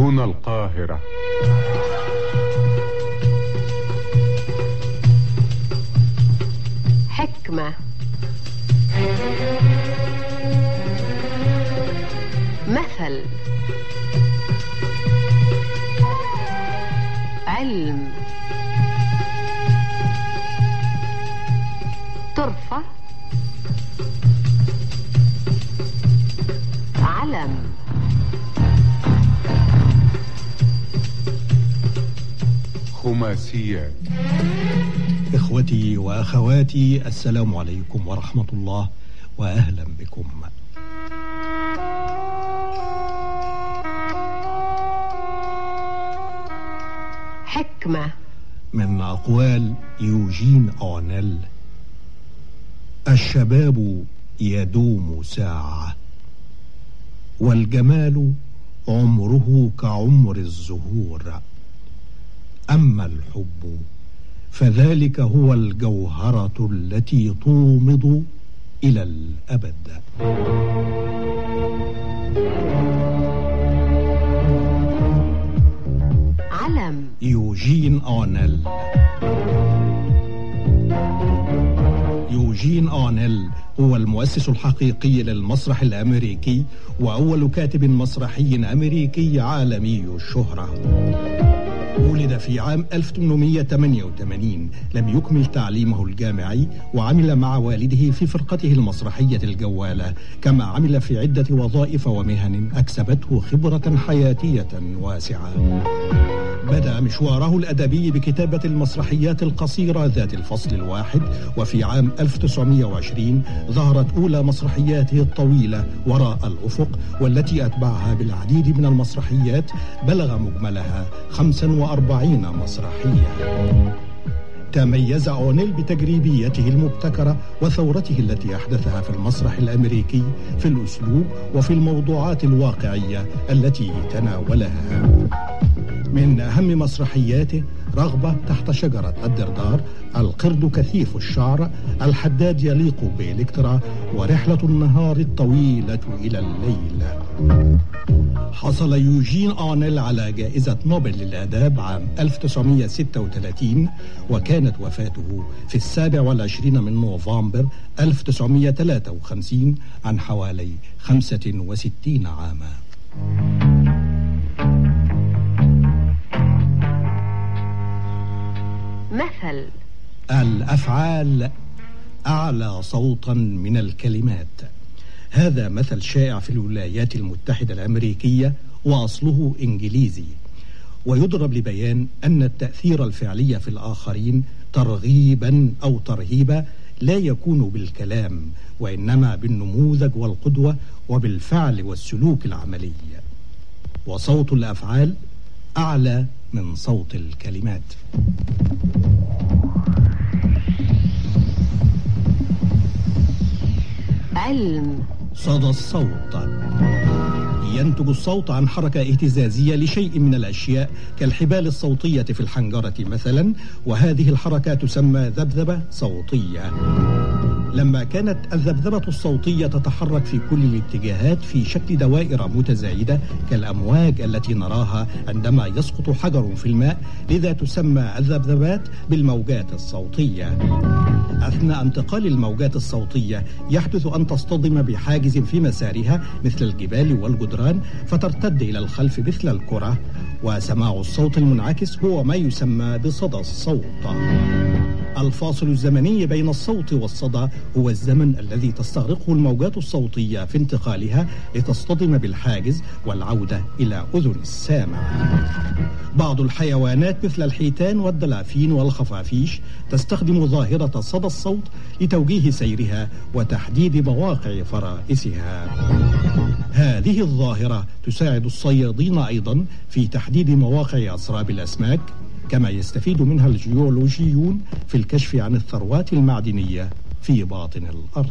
هنا القاهرة. حكمة. مثل. علم. خماسيات إخوتي وأخواتي السلام عليكم ورحمة الله وأهلا بكم. حكمة. من أقوال يوجين أونيل. الشباب يدوم ساعة والجمال عمره كعمر الزهور. أما الحب فذلك هو الجوهرة التي تومض إلى الأبد. علم. يوجين أونيل يوجين أونيل هو المؤسس الحقيقي للمسرح الأمريكي وأول كاتب مسرحي أمريكي عالمي الشهرة. ولد في عام 1888 لم يكمل تعليمه الجامعي وعمل مع والده في فرقته المسرحية الجوالة كما عمل في عدة وظائف ومهن أكسبته خبرة حياتية واسعة. بدأ مشواره الأدبي بكتابة المسرحيات القصيرة ذات الفصل الواحد وفي عام 1920 ظهرت أولى مسرحياته الطويلة وراء الأفق والتي أتبعها بالعديد من المسرحيات بلغ مجملها 45 مسرحية. تميز أونيل بتجريبيته المبتكرة وثورته التي أحدثها في المسرح الأمريكي في الأسلوب وفي الموضوعات الواقعية التي تناولها. من أهم مسرحياته رغبة تحت شجرة الدردار القرد كثيف الشعر الحداد يليق بإلكترا ورحلة النهار الطويلة إلى الليل. حصل يوجين آنيل على جائزة نوبل للآداب عام 1936 وكانت وفاته في السابع والعشرين من نوفمبر 1953 عن حوالي 65 عاما. مثل. الأفعال أعلى صوتا من الكلمات. هذا مثل شائع في الولايات المتحدة الأمريكية وأصله إنجليزي. ويضرب لبيان أن التأثير الفعلي في الآخرين ترغيبا أو ترهيبا لا يكون بالكلام وإنما بالنموذج والقدوة وبالفعل والسلوك العملي. وصوت الأفعال أعلى من صوت الكلمات. علم صدى الصوت. ينتج الصوت عن حركة اهتزازية لشيء من الأشياء كالحبال الصوتية في الحنجرة مثلا وهذه الحركة تسمى ذبذبة صوتية. لما كانت الذبذبة الصوتية تتحرك في كل الاتجاهات في شكل دوائر متزايدة كالأمواج التي نراها عندما يسقط حجر في الماء لذا تسمى الذبذبات بالموجات الصوتية. أثناء انتقال الموجات الصوتية يحدث أن تصطدم بحاجز في مسارها مثل الجبال والجدران فترتد إلى الخلف مثل الكرة وسماع الصوت المنعكس هو ما يسمى بصدى الصوت. الفاصل الزمني بين الصوت والصدى هو الزمن الذي تستغرقه الموجات الصوتية في انتقالها لتصطدم بالحاجز والعودة إلى أذن السامع. بعض الحيوانات مثل الحيتان والدلافين والخفافيش تستخدم ظاهرة صدى الصوت لتوجيه سيرها وتحديد مواقع فرائسها. هذه الظاهرة تساعد الصيادين أيضا في تحديد مواقع أسراب الأسماك كما يستفيد منها الجيولوجيون في الكشف عن الثروات المعدنية في باطن الأرض.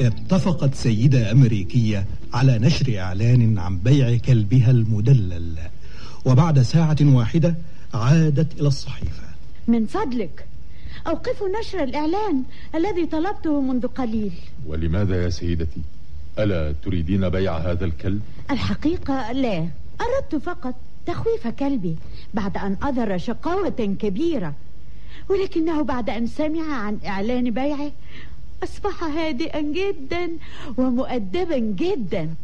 اتفقت سيدة أمريكية على نشر إعلان عن بيع كلبها المدلل وبعد ساعة واحدة عادت إلى الصحيفة. من فضلك. أوقفوا نشر الإعلان الذي طلبته منذ قليل. ولماذا يا سيدتي؟ ألا تريدين بيع هذا الكلب؟ الحقيقة لا. أردت فقط تخويف كلبي بعد أن أظهر شقاوة كبيرة ولكنه بعد أن سمع عن إعلان بيعه أصبح هادئا جدا ومؤدبا جدا.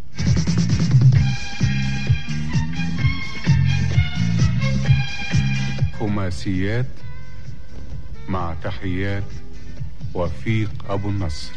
خماسيات مع تحيات وفيق أبو النصر.